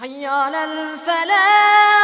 حي على الفلاح.